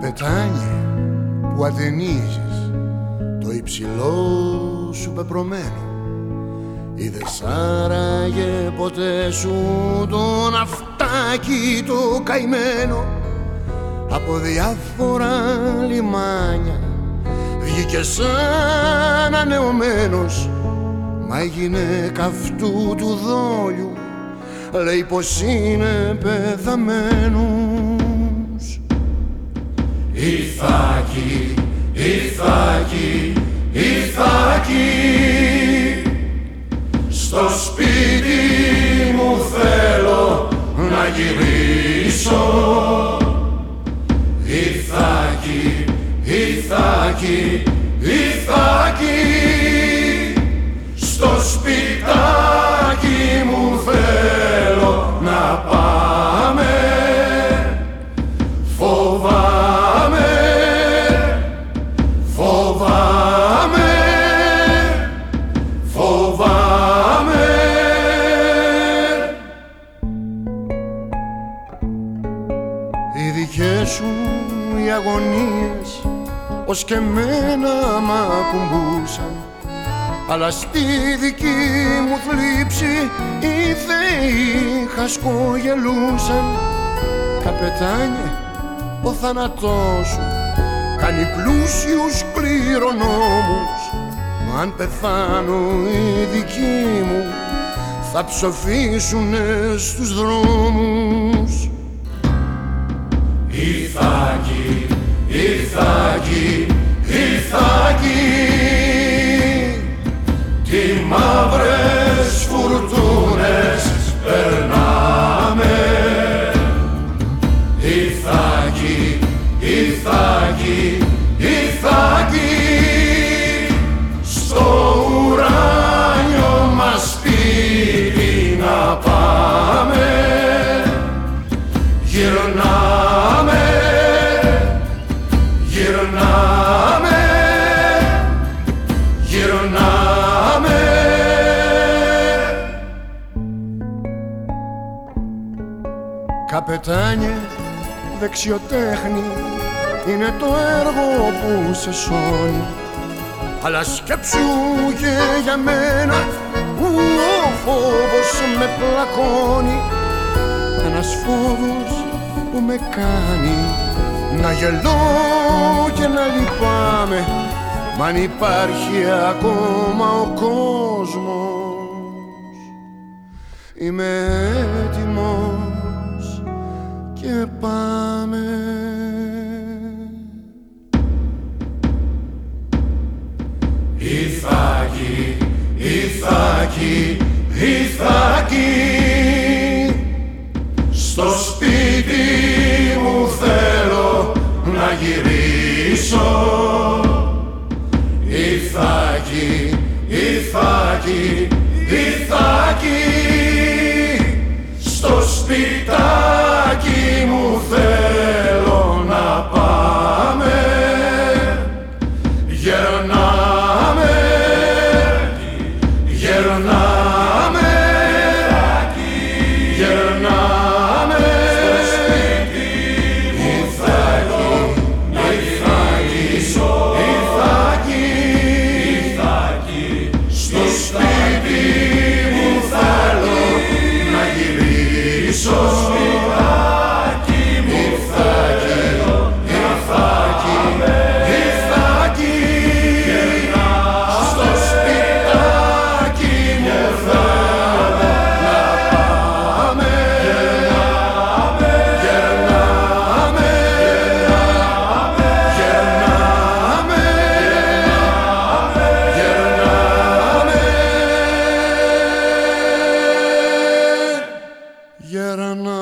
Καπετάνιε που ατενίζεις το υψηλό σου πεπρωμένο. Είδες άραγε ποτέ σου το ναυτάκι το καημένο. Από διάφορα λιμάνια βγήκε σαν ανεωμένος. Μα η γυναίκα αυτού του δόλιου λέει πως είναι πεθαμένος Ηθάκι, Ηθάκι, Ηθάκι στο σπίτι μου θέλω να γυρίσω. Ηθάκι, Ηθάκι, Ηθάκι φοβάμαι, φοβάμαι. Οι δικές σου οι αγωνίες ως και μένα μ' ακουμπούσαν. Αλλά στη δική μου θλίψη οι θεοί χασκογελούσαν. Καπετάνιε, ο θάνατός σου κάνει πλούσιους κληρονόμους Μα αν πεθάνω οι δικοί μου θα ψοφήσουνε στους δρόμους. Ηθάκι, Ηθάκι, Γυρνάμε, γυρνάμε, γυρνάμε. Καπετάνιε, δεξιοτέχνη είναι το έργο που σε σώνει. Αλλά σκέψου και για μένα που ο φόβος με πλακώνει. Ένας φόβος που με κάνει να γελώ και να λυπάμαι. Μ' αν υπάρχει ακόμα ο κόσμος. Είμαι έτοιμος και πάμε. Ηθάκι, Ηθάκι, Ηθάκι πίσω. Ιθάκη, Ιθάκη, Ιθάκη Στο σπιτάκι μου θέλω να πάμε. Γερνάμε, γερνάμε, γερνάμε. Yet I'm.